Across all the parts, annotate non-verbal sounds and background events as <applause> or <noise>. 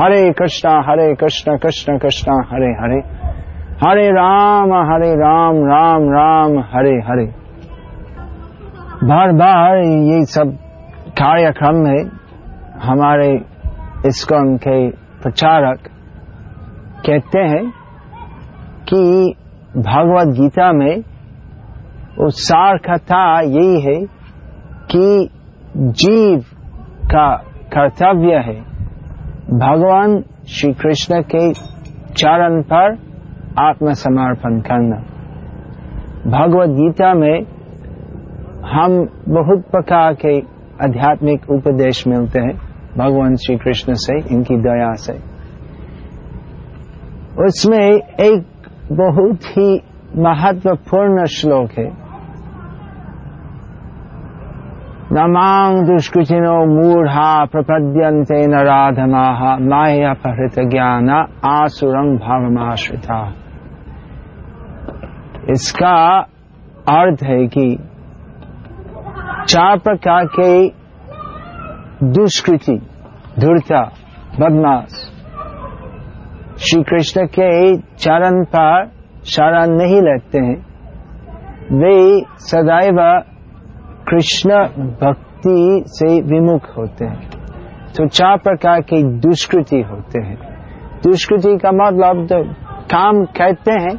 हरे कृष्णा, हरे कृष्ण कृष्ण कृष्ण, हरे हरे। हरे राम हरे राम राम राम, हरे हरे। बार बार ये सब कार्यक्रम में हमारे इस्कॉन के प्रचारक कहते हैं कि भगवत गीता में वो सार कथा यही है कि जीव का कर्तव्य है। भगवान श्री कृष्ण के चरण पर आत्मसमर्पण करना। भगवत गीता में हम बहुत प्रकार के आध्यात्मिक उपदेश मिलते हैं, भगवान श्री कृष्ण से, इनकी दया से। उसमें एक बहुत ही महत्वपूर्ण श्लोक है। नमांग दुष्कृतिनो मूढ़ा प्रपद्यन्ते नराधमाः। माया अपहृत ज्ञान आसुरंग भावमाश्रिता। इसका अर्थ है कि चार प्रकार के दुष्कृति, धूर्ता, बदमाश श्री कृष्ण के चरण पर शरण नहीं लेते हैं। वे सदैव कृष्ण भक्ति से विमुख होते हैं। तो चार प्रकार के दुष्कृति होते हैं। दुष्कृति का मतलब तो काम कहते हैं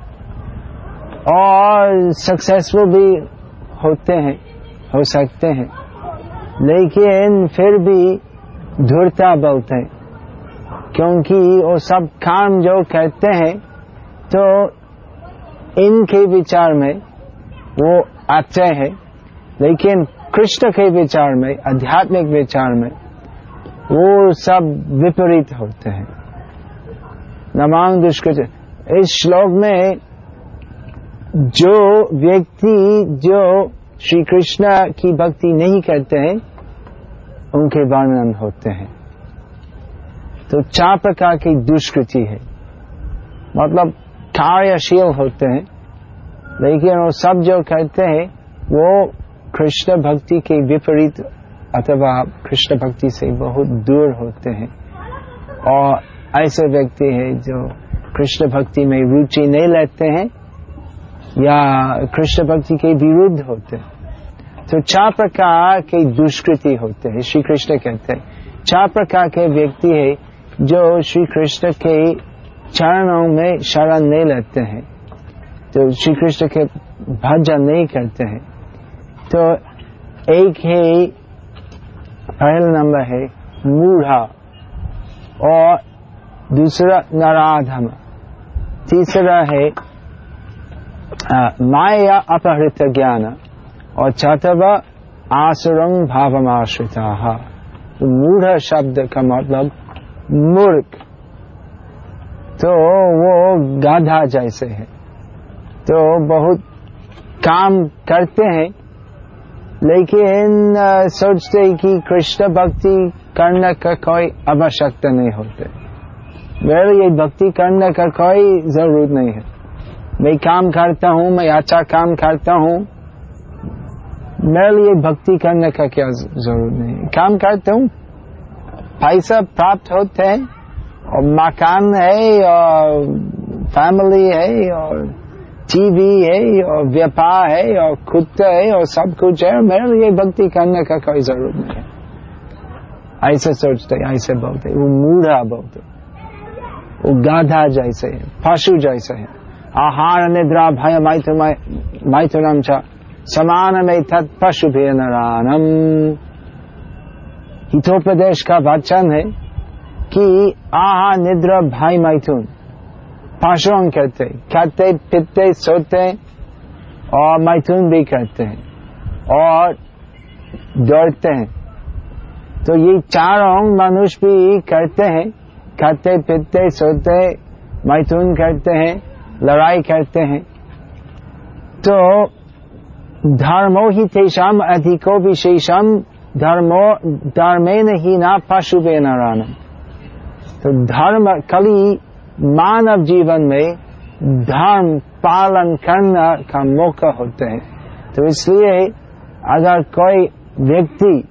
और सक्सेसफुल भी होते हैं, हो सकते हैं। लेकिन फिर भी धूर्ता बहुत है, क्योंकि वो सब काम जो कहते हैं तो इनके विचार में वो अच्छे हैं। लेकिन कृष्ण के विचार में, आध्यात्मिक विचार में, वो सब विपरीत होते हैं। नमांग दुष्कृत, इस श्लोक में जो व्यक्ति, जो श्री कृष्ण की भक्ति नहीं करते हैं, उनके वर्णन होते हैं। तो चार प्रकार की दुष्कृति है। मतलब कार्यशील होते हैं, लेकिन वो सब जो कहते हैं, वो कृष्ण भक्ति के विपरीत अथवा कृष्ण भक्ति से बहुत दूर होते हैं। और ऐसे व्यक्ति हैं जो कृष्ण भक्ति में रुचि नहीं लेते हैं या कृष्ण भक्ति के विरुद्ध होते हैं। तो चार प्रकार के दुष्कृति होते हैं श्री कृष्ण कहते हैं। चार प्रकार के व्यक्ति है जो श्री कृष्ण के चरणों में शरण नहीं लेते हैं। तो श्री कृष्ण के भजन नहीं करते हैं। तो एक है पहला नंबर है मूढ़ा और दूसरा नराधम तीसरा है माया अपहृत ज्ञान और चौथवा आसुरंग भावमाश्रिता। तो मूढ़ शब्द का मतलब मूर्ख। तो वो गाधा जैसे है। तो बहुत काम करते हैं। लेकिन सोचते कि कृष्ण भक्ति करने का कोई आवश्यकता नहीं होते। मेरे ये भक्ति करने का कोई ज़रूरत नहीं है। मैं काम करता हूँ, मैं अच्छा काम करता हूँ। मेरे लिए भक्ति करने का क्या ज़रूरत नहीं है। काम करता हूँ, पैसा प्राप्त होते हैं, और मकान है, और फैमिली है, और टीवी है, और व्यापार है, और कुत्ता है, और सब कुछ है मेरे लिए भक्ति करने का कोई ज़रूरत नहीं है। ऐसे सोचते, ऐसे बोलते, वो मूढ़ा बोलते। वो गाधा जैसे है, पशु जैसे है। आहार निद्रा भय मैथुनम च, समान में तत् पशु भी नानम हितोपदेश का वचन है कि आहार निद्रा भाई मैथुन। पशुओं कहते खाते पीते सोते, और मैथुन भी करते हैं। और दौड़ते हैं। तो ये चारों मनुष्य भी करते हैं। खाते पीते सोते, मैथुन करते हैं, लड़ाई करते हैं। तो धर्मो ही तेषाम अधिको विशेषम धर्मो धर्मे नहीं ना पशु बे तो धर्म, कली मानव जीवन में धर्म पालन करना का मौका होता है। तो इसलिए अगर कोई व्यक्ति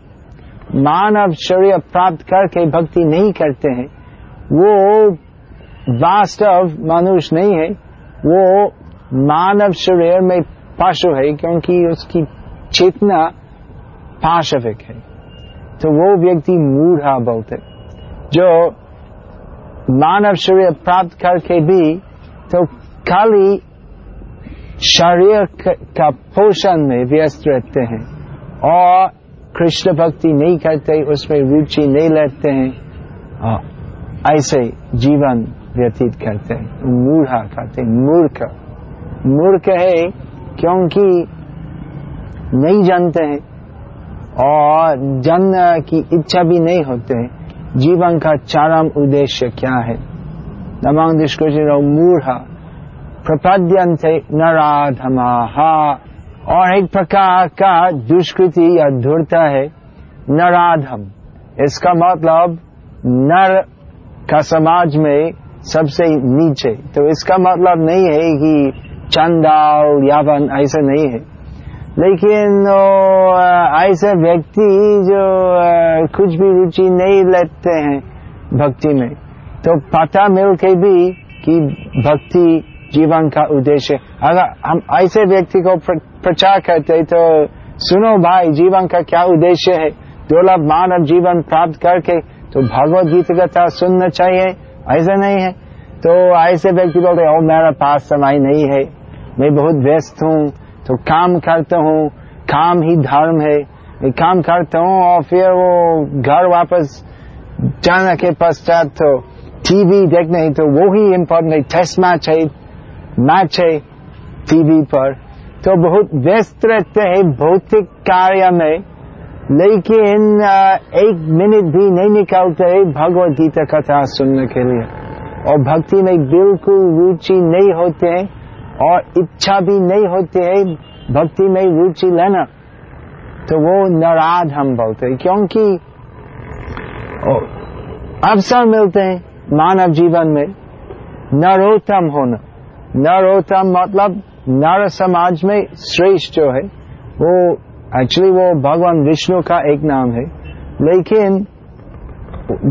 मानव शरीर प्राप्त करके भक्ति नहीं करते हैं, वो वास्तव मनुष्य नहीं है, वो मानव शरीर में पशु है क्योंकि उसकी चेतना पाशविक है। तो वो व्यक्ति मूढ़ा बोलते जो मानव शरीर प्राप्त करके भी तो खाली शरीर का पोषण में व्यस्त रहते हैं और कृष्ण भक्ति नहीं करते उसमें रुचि नहीं लेते हैं ऐसे जीवन व्यतीत करते हैं मूढ़ा कहते हैं मूर्ख मूर्ख है क्योंकि नहीं जानते हैं और जानने की इच्छा भी नहीं होते हैं जीवन का चरम उद्देश्य क्या है? नमांग मूढ़ा प्रपद्यंते नराधमाहा। और एक प्रकार का दुष्कृति या धूर्ता है नराधम। इसका मतलब नर का समाज में सबसे नीचे। तो इसका मतलब नहीं है कि चंदाल यावन, ऐसा नहीं है। लेकिन ऐसे व्यक्ति जो कुछ भी रुचि नहीं लेते हैं भक्ति में तो पता मिल के भी कि भक्ति जीवन का उद्देश्य अगर हम ऐसे व्यक्ति को प्रचार करते तो सुनो भाई, जीवन का क्या उद्देश्य है? दुर्लभ मानव जीवन प्राप्त करके तो भगवत गीता कथा सुनना चाहिए, ऐसा नहीं है। तो ऐसे व्यक्ति बोलते ओ, मेरा पास समय नहीं है, मैं बहुत व्यस्त हूँ तो काम करता हूँ, काम ही धर्म है। मैं काम करता हूँ और फिर वो घर वापस जाने के पश्चात तो टीवी देखना तो वो ही इम्पोर्टेंट है टेस्ट मैच है मैच है टीवी पर। तो बहुत व्यस्त रहते हैं भौतिक कार्य में, लेकिन एक मिनट भी नहीं निकालते है भगवत गीता कथा सुनने के लिए। और भक्ति में बिल्कुल रुचि नहीं होते हैं। और इच्छा भी नहीं होती है, भक्ति में रुचि लेना तो वो नाराज़ हम बोलते हैं, क्योंकि अवसर मिलते हैं मानव जीवन में, नरोत्तम होना। नरोत्तम मतलब नर समाज में श्रेष्ठ जो है, वो एक्चुअली वो भगवान विष्णु का एक नाम है। लेकिन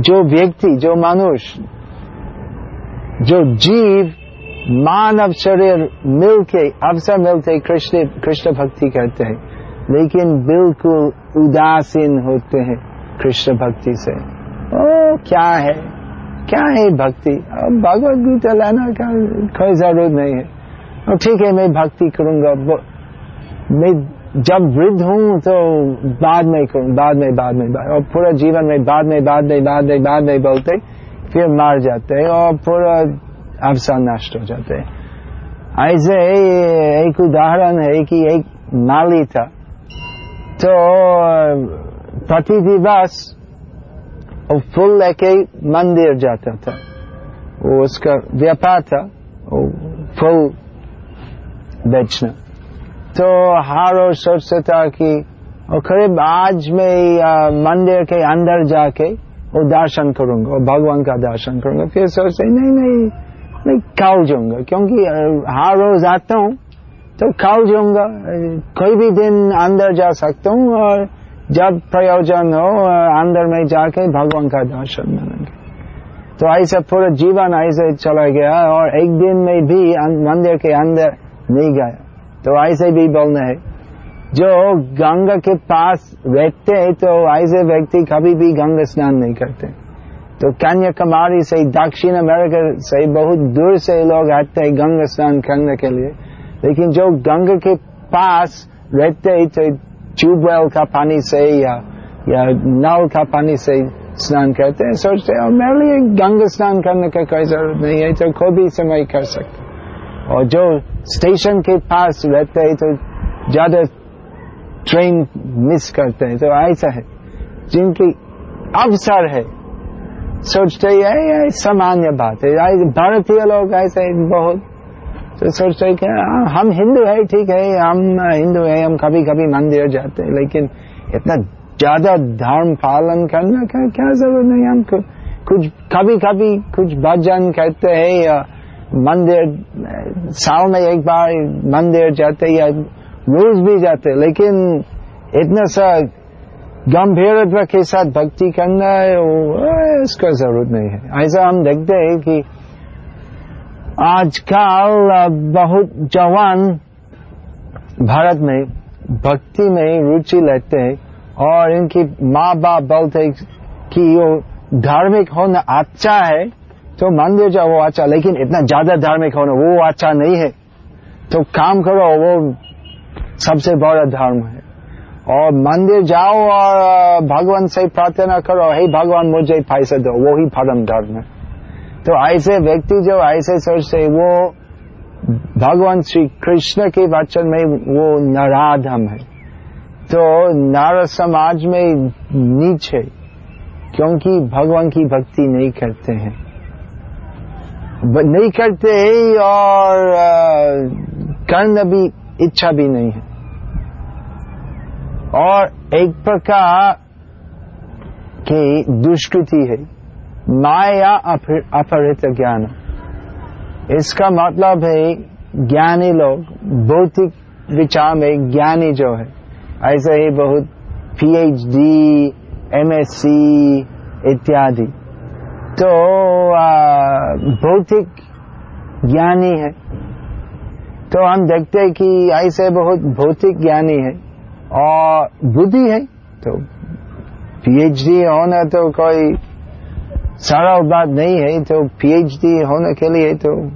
जो व्यक्ति, जो मनुष्य, जो जीव मानव शरीर मिलके, अवसर मिलते कृष्ण कृष्ण भक्ति करते हैं। लेकिन बिल्कुल उदासीन होते हैं कृष्ण भक्ति से। ओ, क्या है? क्या है भक्ति? भगवत गीता लाना का कोई ज़रूरत नहीं है। ठीक है, मैं भक्ति करूँगा। मैं जब वृद्ध हूँ तो बाद में करूँ, बाद में बाद में, बाद और पूरा जीवन में बाद में बाद में बाद में बाद में बोलते, फिर मार जाते हैं। और पूरा अवसर नष्ट हो जाते ऐसे एक उदाहरण है कि एक नाली था तो प्रति दिवस और फूल लेके मंदिर जाता था वो उसका व्यापार था वो फूल बेचना तो हर रोज सोचता था कि और करीब आज मैं मंदिर के अंदर जाके वो दर्शन करूँगा और भगवान का दर्शन करूँगा फिर सोचते नहीं नहीं मैं कल जाऊँगा। क्योंकि हर रोज आता हूँ तो कल जाऊँगा। कोई भी दिन अंदर जा सकता हूँ और जब प्रयोजन हो अंदर में जाके भगवान का दर्शन मिलेंगे तो ऐसा पूरा जीवन ऐसे चला गया और एक दिन में भी मंदिर के अंदर नहीं गया। तो ऐसे भी बोलना है, जो गंगा के पास रहते हैं तो ऐसे व्यक्ति कभी भी गंगा स्नान नहीं करते। तो कन्याकुमारी से, दक्षिण अमेरिका से बहुत दूर से लोग आते हैं गंगा स्नान करने के लिए। लेकिन जो गंगा के पास रहते हैं तो ट्यूबवेल का पानी से या या नल का पानी से स्नान करते हैं, सोचते हैं मेरे लिए गंगा स्नान करने का कोई ज़रूरत नहीं है तो कोई भी समय कर सकते और जो स्टेशन के पास रहते हैं तो ज़्यादा ट्रेन मिस करते हैं। तो ऐसा है। जिनकी अवसर है सोचते हैं सामान्य बात है। भारतीय लोग ऐसे बहुत तो सोचते कि हम हिंदू है, ठीक है, हम हिंदू है, हम कभी कभी मंदिर जाते हैं, लेकिन इतना ज़्यादा धर्म पालन करना का क्या ज़रूरत नहीं, हम कुछ कभी कभी कुछ भजन करते हैं या मंदिर, साल में एक बार मंदिर जाते या रोज भी जाते लेकिन इतना सा गंभीरत्व के साथ भक्ति करना है वो इसका ज़रूरत नहीं है। ऐसा हम देखते हैं कि आजकल बहुत जवान भारत में भक्ति में रुचि लेते हैं और इनकी माँ बाप बोलते हैं कि वो धार्मिक होना अच्छा है तो मंदिर जाओ वो अच्छा लेकिन इतना ज़्यादा धार्मिक होना वो अच्छा नहीं है। तो काम करो, वो सबसे बड़ा धर्म है। और मंदिर जाओ और भगवान से प्रार्थना करो, हे भगवान, मुझे पैसा दो। वो ही परम धर्म है। तो ऐसे व्यक्ति जो ऐसे सोचते वो भगवान श्री कृष्ण के वचन में वो नराधम है। तो नार समाज में नीचे क्योंकि भगवान की भक्ति नहीं करते हैं। नहीं करते और करना भी इच्छा भी नहीं है। और एक प्रकार की दुष्कृति है। माया अपहृत ज्ञान। इसका मतलब है, ज्ञानी लोग, भौतिक विचार में ज्ञानी जो है, ऐसे ही बहुत पीएचडी एमएससी इत्यादि। तो भौतिक ज्ञानी है। तो हम देखते हैं कि ऐसे बहुत भौतिक ज्ञानी है। और बुद्धि है तो पीएचडी होना तो कोई सरल बात नहीं है तो पीएचडी होने के लिए तो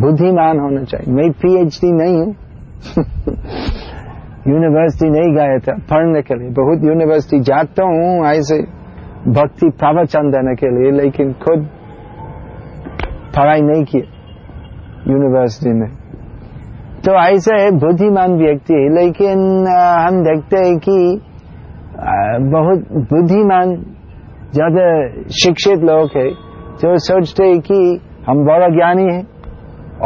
बुद्धिमान होना चाहिए। मैं पीएचडी नहीं हूँ। <laughs> यूनिवर्सिटी नहीं गया था पढ़ने के लिए। बहुत यूनिवर्सिटी जाता हूँ ऐसे भक्ति प्रवचन देने के लिए, लेकिन खुद पढ़ाई नहीं की यूनिवर्सिटी में। तो ऐसे बुद्धिमान व्यक्ति, लेकिन हम देखते हैं कि बहुत बुद्धिमान ज़्यादा शिक्षित लोग है, जो सोचते हैं कि हम बड़ा ज्ञानी है,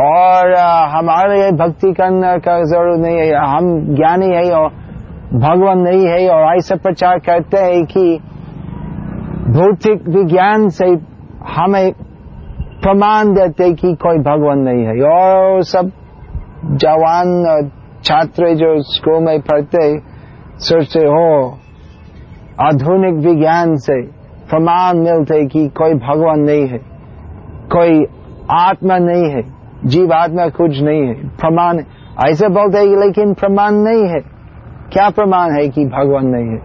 और हमारे भक्ति करने का ज़रूरत नहीं है, हम ज्ञानी है और भगवान नहीं है, और ऐसा प्रचार करते हैं कि भौतिक विज्ञान से हमें प्रमाण देते कि कोई भगवान नहीं है, और सब जवान छात्र जो स्कूल में पढ़ते सोचते हो, आधुनिक विज्ञान से प्रमाण मिलते कि कोई भगवान नहीं है, कोई आत्मा नहीं है, जीव आत्मा कुछ नहीं है, प्रमाण ऐसे बोलते हैं लेकिन प्रमाण नहीं है। क्या प्रमाण है कि भगवान नहीं है?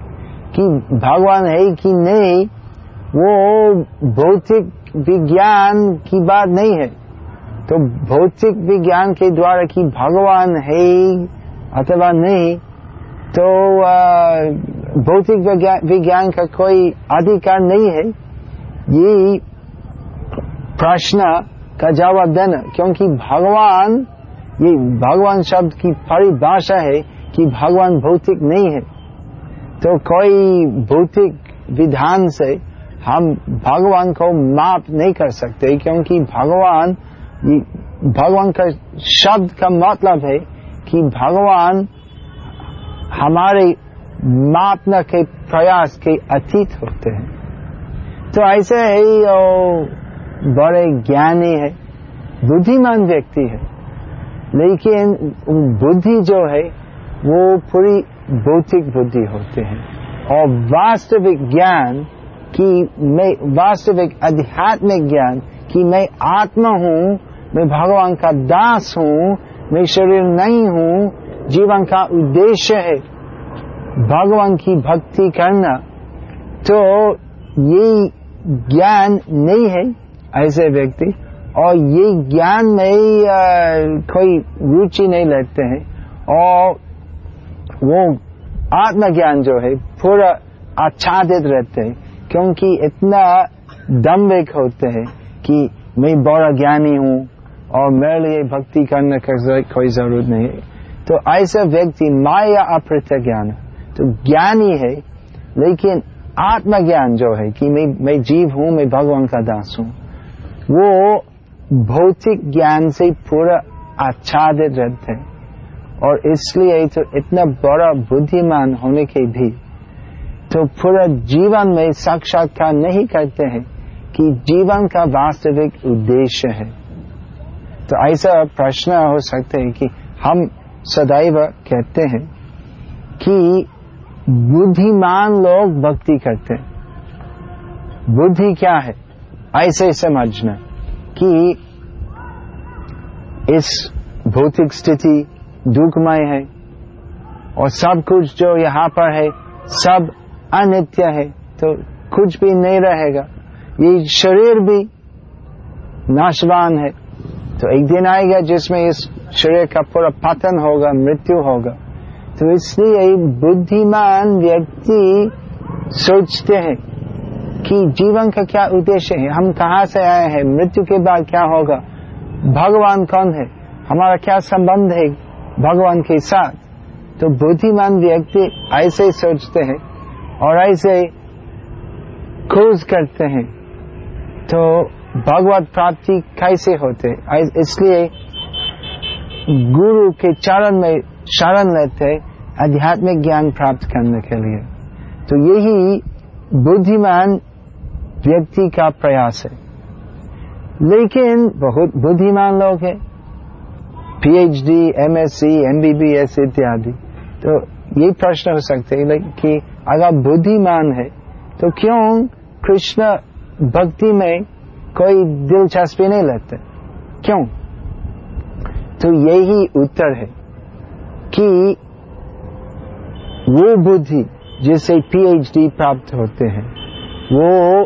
कि भगवान है कि नहीं, वो भौतिक विज्ञान की बात नहीं है। तो भौतिक विज्ञान के द्वारा कि भगवान है अथवा नहीं तो भौतिक विज्ञान का कोई अधिकार नहीं है। ये प्रश्न का जवाब देना, क्योंकि भगवान, ये भगवान शब्द की परिभाषा है कि भगवान भौतिक नहीं है। तो कोई भौतिक विधान से हम भगवान को माप नहीं कर सकते, क्योंकि भगवान भगवान का शब्द का मतलब है कि भगवान हमारे मापना के प्रयास के अतीत होते हैं। तो ऐसे ही बड़े ज्ञानी है, बुद्धिमान व्यक्ति है। लेकिन बुद्धि जो है, वो पूरी भौतिक बुद्धि होते हैं। और वास्तविक ज्ञान कि मैं, वास्तविक आध्यात्मिक ज्ञान कि मैं आत्मा हूँ मैं भगवान का दास हूँ, मैं शरीर नहीं हूँ, जीवन का उद्देश्य है भगवान की भक्ति करना। तो ये ज्ञान नहीं है ऐसे व्यक्ति, और ये ज्ञान में कोई रुचि नहीं लेते हैं। और वो आत्मज्ञान जो है, पूरा आच्छादित रहते हैं, क्योंकि इतना दम्भिक होते हैं कि मैं बड़ा ज्ञानी हूँ और मेरे लिए भक्ति करने का कोई ज़रूरत नहीं है। तो ऐसा व्यक्ति माया अप्रत ज्ञान तो ज्ञानी है, लेकिन आत्मज्ञान जो है कि मैं मैं जीव हूँ, मैं भगवान का दास हूँ, वो भौतिक ज्ञान से पूरा आच्छादित रहते हैं। और इसलिए तो इतना बड़ा बुद्धिमान होने के भी तो पूरा जीवन में साक्षात्कार नहीं करते हैं कि जीवन का वास्तविक उद्देश्य है। तो ऐसा प्रश्न हो सकते हैं कि हम सदैव कहते हैं कि बुद्धिमान लोग भक्ति करते हैं। बुद्धि क्या है? ऐसे समझना कि इस भौतिक स्थिति दुखमय है और सब कुछ जो यहाँ पर है, सब अनित्य है तो कुछ भी नहीं रहेगा। ये शरीर भी नाशवान है। तो एक दिन आएगा जिसमें इस शरीर का पूरा पतन होगा, मृत्यु होगा। तो इसलिए बुद्धिमान व्यक्ति सोचते हैं कि जीवन का क्या उद्देश्य है, हम कहा से आए हैं, मृत्यु के बाद क्या होगा, भगवान कौन है, हमारा क्या संबंध है भगवान के साथ। तो बुद्धिमान व्यक्ति ऐसे ही सोचते हैं और ऐसे खोज करते हैं। तो भगवत प्राप्ति कैसे होते? इसलिए गुरु के चरण में शरण लेते आध्यात्मिक ज्ञान प्राप्त करने के लिए। तो यही बुद्धिमान व्यक्ति का प्रयास है। लेकिन बहुत बुद्धिमान लोग हैं। पीएचडी, एमएससी, एमबीबीएस इत्यादि। तो ये प्रश्न हो सकते हैं कि अगर बुद्धिमान है तो क्यों कृष्ण भक्ति में कोई दिलचस्पी नहीं लेते। क्यों? तो यही उत्तर है कि वो बुद्धि जिसे पीएचडी प्राप्त होते हैं, वो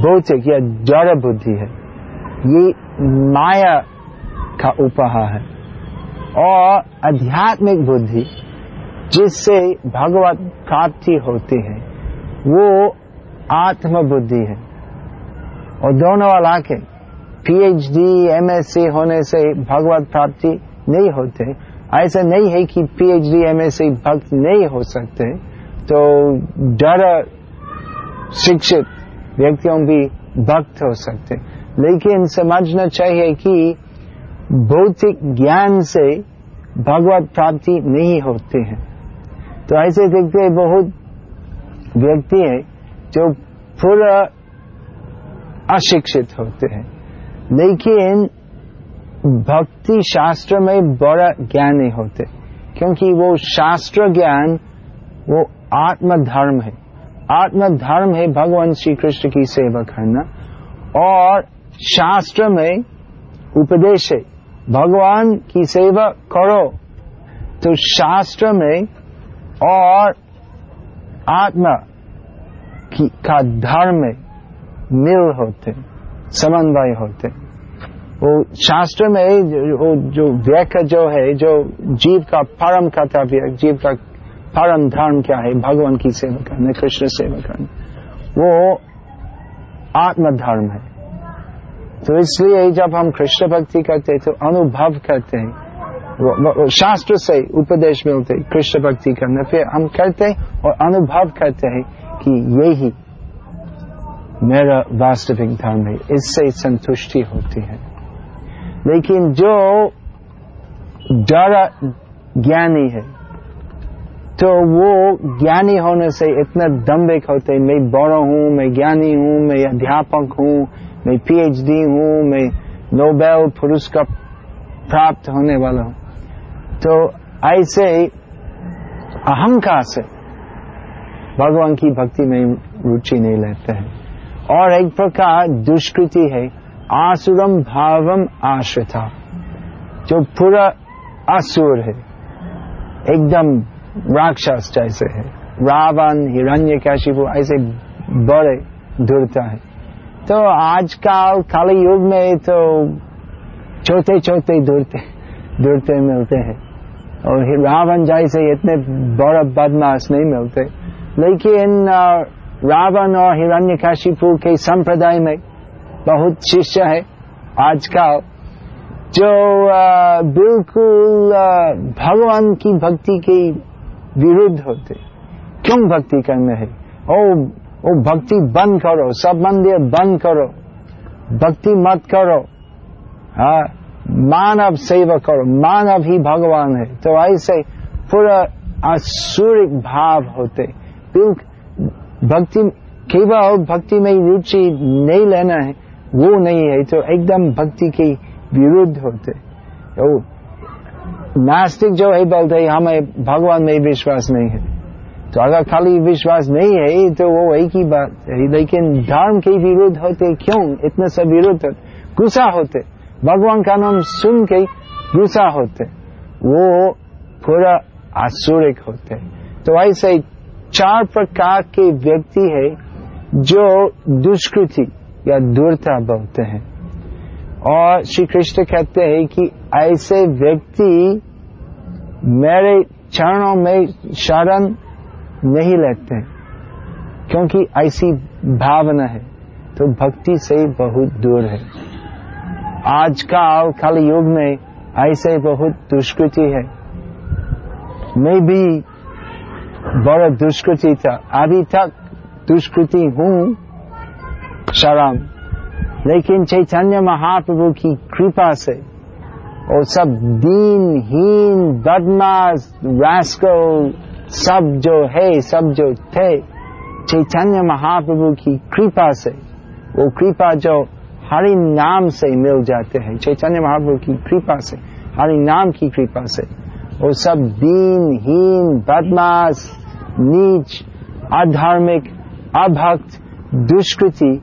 भौतिक या जड़ बुद्धि है। ये माया का उपहार है। और आध्यात्मिक बुद्धि जिससे भगवत प्राप्ति होती है, वो आत्म बुद्धि है। और दोनों है पीएचडी एमएससी होने से भगवत प्राप्ति नहीं होते, ऐसा नहीं है कि पीएचडी एमएससी भक्त नहीं हो सकते तो डर शिक्षित व्यक्तियों भी भक्त हो सकते। लेकिन समझना चाहिए कि भौतिक ज्ञान से भगवत प्राप्ति नहीं होती है। तो ऐसे देखते बहुत व्यक्ति है जो पूरा अशिक्षित होते हैं। लेकिन भक्ति शास्त्र में बड़ा ज्ञानी होते क्योंकि वो शास्त्र ज्ञान, वो आत्म धर्म है। आत्म धर्म है भगवान श्री कृष्ण की सेवा करना, और शास्त्र में उपदेश है, भगवान की सेवा करो। तो शास्त्र में और आत्मा की, का धर्म में मिल होते, समन्वय होते। वो शास्त्र में वो जो व्याख्या जो है, जो जीव का परम कर्तव्य, जीव का परम धर्म क्या है, भगवान की सेवा करना, कृष्ण सेवा करना, वो आत्म धर्म है। तो इसलिए जब हम कृष्ण भक्ति करते हैं तो अनुभव करते हैं। शास्त्र से उपदेश मिलते कृष्ण भक्ति करने। फिर हम करते हैं और अनुभव करते हैं कि यही मेरा वास्तविक धर्म है इससे संतुष्टि होती है। लेकिन जो डर ज्ञानी है तो वो ज्ञानी होने से इतना दम्भिक होते मैं बड़ा हूँ, मैं ज्ञानी हूँ, मैं अध्यापक हूँ, मैं पीएचडी हूँ, मैं नोबेल पुरस्कार प्राप्त होने वाला हूँ। तो ऐसे अहंकार से भगवान की भक्ति में रुचि नहीं लेते हैं। और एक प्रकार दुष्कृति है, आसुरम भावम आश्रिता, जो पूरा असुर है, एकदम राक्षस जैसे है। रावण हिरण्य कैशिपु ऐसे बड़े दूरता है। तो आजकल काली युग में तो छोटे छोटे दूरते दूरते मिलते हैं। और रावण जैसे इतने बड़ा बदमाश नहीं मिलते। लेकिन रावण और हिरण्य हिरण्यकाशिपु के संप्रदाय में बहुत शिष्य है। आजकल जो बिल्कुल भगवान की भक्ति के विरुद्ध होते। क्यों भक्ति करने है? ओ ओ, भक्ति बंद करो, सब मंदिर बंद करो। भक्ति मत करो। हाँ मानव सेवा करो, मानव ही भगवान है। तो ऐसे पूरा आसुरिक भाव होते। बिल्कुल भक्ति, केवल भक्ति में रुचि नहीं लेना है, वो नहीं है। तो एकदम भक्ति के विरुद्ध होते। तो नास्तिक जो है बोलते हमें भगवान में विश्वास नहीं है। तो अगर खाली विश्वास नहीं है तो वो एक ही बात है। लेकिन धर्म के विरुद्ध होते क्यों? इतने सब विरुद्ध होते। गुस्सा होते। भगवान का नाम सुन के गुस्सा होते। वो पूरा आसुरिक होते। तो ऐसे चार प्रकार के व्यक्ति है जो दुष्कृति या दूरता बोलते हैं। और श्री कृष्ण कहते हैं कि ऐसे व्यक्ति मेरे चरणों में शरण नहीं लेते क्योंकि ऐसी भावना है तो भक्ति से बहुत दूर है। आजकल कल युग में ऐसे बहुत दुष्कृति है। मैं भी बड़ा दुष्कृति था अभी तक दुष्कृति हूँ शराब लेकिन चैतन्य महाप्रभु की कृपा से और सब दीनहीन बदमाश रास्कल सब जो है सब जो थे चैतन्य महाप्रभु की कृपा से वो कृपा जो हरि नाम से मिल जाते हैं चैतन्य महाप्रभु की कृपा से हरि नाम की कृपा से वो सब दीनहीन बदमाश, नीच, अधार्मिक, अभक्त, दुष्कृति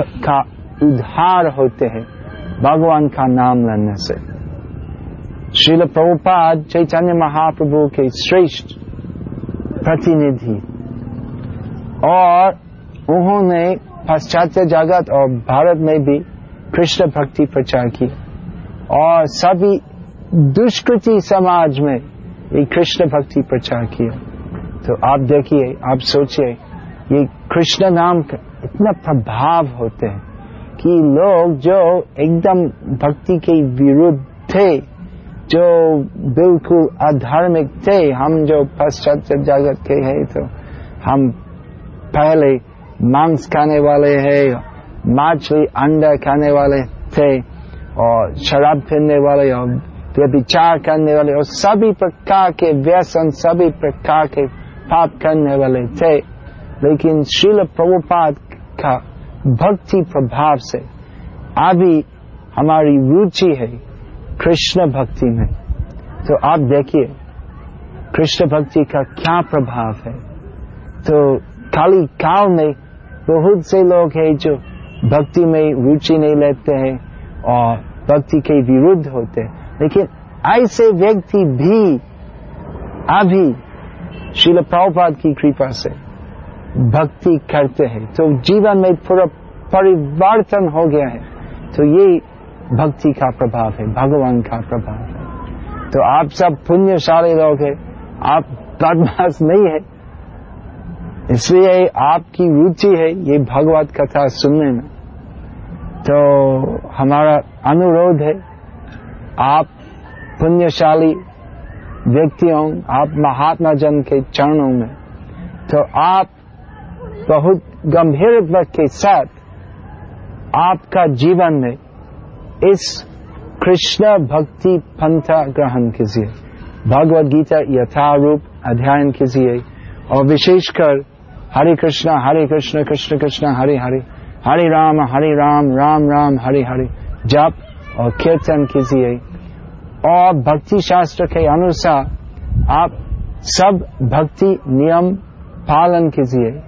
का उद्धार होते हैं। भगवान का नाम लेने से। श्रील प्रभुपाद चैतन्य महाप्रभु के श्रेष्ठ प्रतिनिधि। और उन्होंने पाश्चात्य जगत और भारत में भी कृष्ण भक्ति प्रचार की। और सभी दुष्कृति समाज में ये कृष्ण भक्ति प्रचार किया। तो आप देखिए, आप सोचिए, ये कृष्ण नाम का इतना प्रभाव होते हैं कि लोग जो एकदम भक्ति के विरुद्ध थे, जो बिल्कुल अधार्मिक थे, हम जो पाश्चात्य जगत के हैं तो हम पहले मांस खाने वाले हैं, मछली अंडा खाने वाले थे, और शराब पीने वाले और व्यभिचार करने वाले और सभी प्रकार के व्यसन, सभी प्रकार के पाप करने वाले थे। लेकिन श्रील प्रभुपाद का भक्ति प्रभाव से अभी हमारी रुचि है कृष्ण भक्ति में। तो आप देखिए, कृष्ण भक्ति का क्या प्रभाव है। तो खाली काल में बहुत से लोग हैं जो भक्ति में रुचि नहीं लेते हैं और भक्ति के विरुद्ध होते हैं। लेकिन ऐसे व्यक्ति भी अभी शिल प्रभुपाद की कृपा से भक्ति करते हैं। तो जीवन में पूरा परिवर्तन हो गया है। तो ये भक्ति का प्रभाव है, भगवान का प्रभाव है। तो आप सब पुण्यशाली लोग हैं, आप बदमाश नहीं है। इसलिए आपकी रुचि है, ये भगवत कथा सुनने में। तो हमारा अनुरोध है आप पुण्यशाली व्यक्तियों, आप महात्मा जन के चरणों में तो आप बहुत गंभीरता के साथ आपका जीवन में इस कृष्ण भक्ति पंथा ग्रहण कीजिए। भगवद गीता यथारूप अध्ययन कीजिए और विशेषकर हरे कृष्णा, हरे कृष्ण कृष्ण कृष्ण, हरे हरे हरे राम हरे राम राम राम, हरे हरे, जप और कीर्तन कीजिए। और भक्ति शास्त्र के अनुसार आप सब भक्ति नियम पालन कीजिए।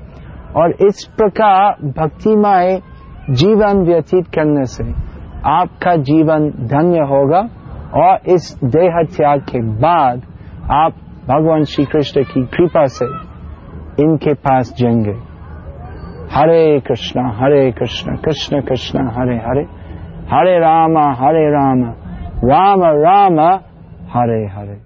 और इस प्रकार भक्तिमय जीवन व्यतीत करने से आपका जीवन धन्य होगा और इस देह त्याग के बाद आप भगवान श्री कृष्ण की कृपा से इनके पास जाएँगे। हरे कृष्णा, हरे कृष्ण कृष्ण कृष्ण, हरे हरे। हरे राम हरे राम। राम राम हरे हरे